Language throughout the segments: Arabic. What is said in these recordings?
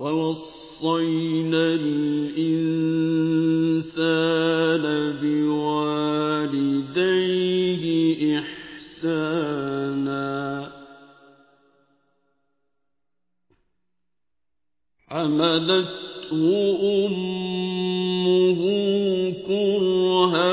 وَوَصَّيْنَا الْإِنسَانَ بِوَالِدَيْهِ إِحْسَانًا ۖ. حَمَلَتْهُ أُمُّهُ كُرْهًا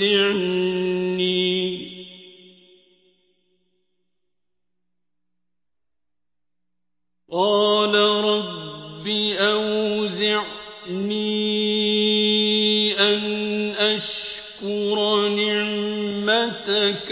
أَنْ أَشْكُرَ نِعْمَتَكَ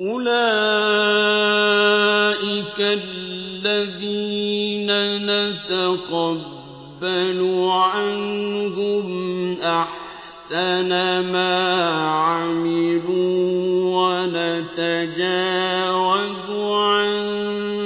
أُولَٰئِكَ الَّذِينَ نَتَقَبَّلُ عَنْهُمْ أَحْسَنَ مَا عَمِلُوا وَنَتَجَاوَزُ عَن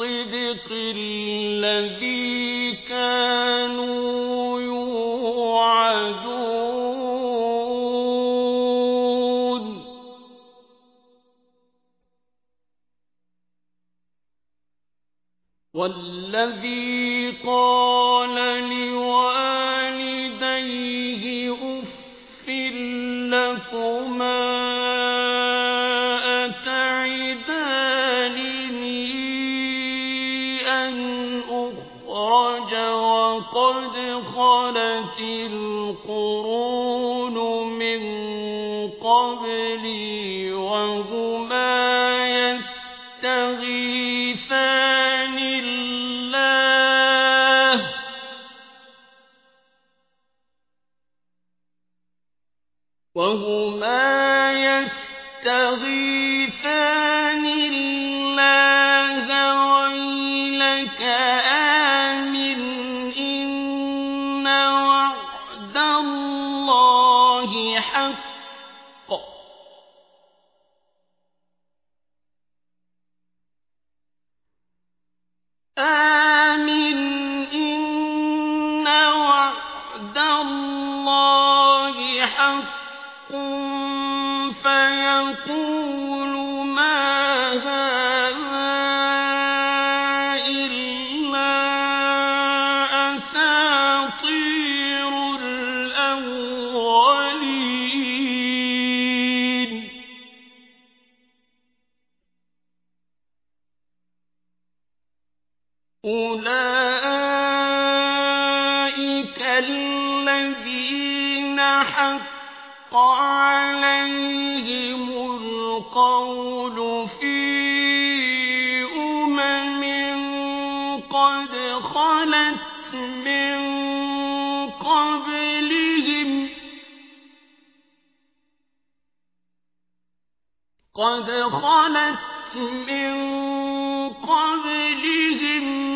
الصِّدْقِ الَّذِي كَانُوا يُوعَدُونَ. وَالَّذِي قَالَ لِوَالِدَيْهِ أُفٍّ لَّكُمَا أُخْرَجَ وَقَدْ خَلَتِ الْقُرُونُ مِن قَبْلِي وَهُمَا يَسْتَغِيثَانِ اللَّهَ. وَيْلَكَ آمِنْ أولئك الذين حق عليهم القول في أمم قد خلت من قبلهم قد خلت من قبلهم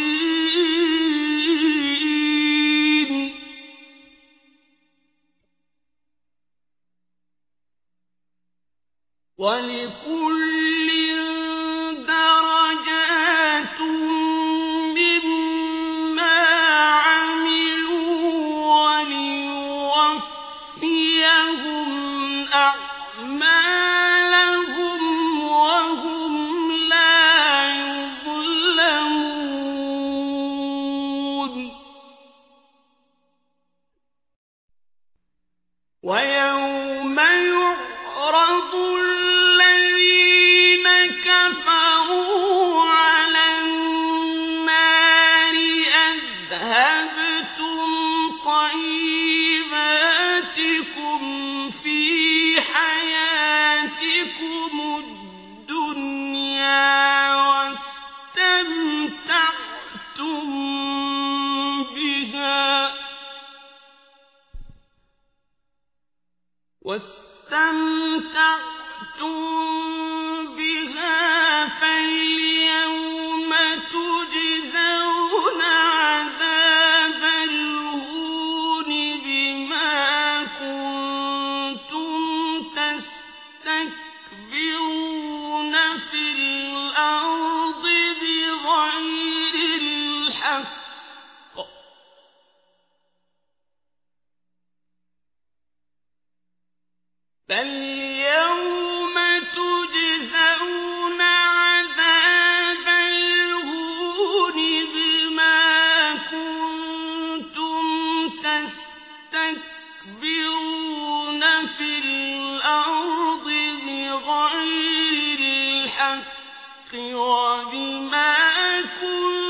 أَوْ وبما كنت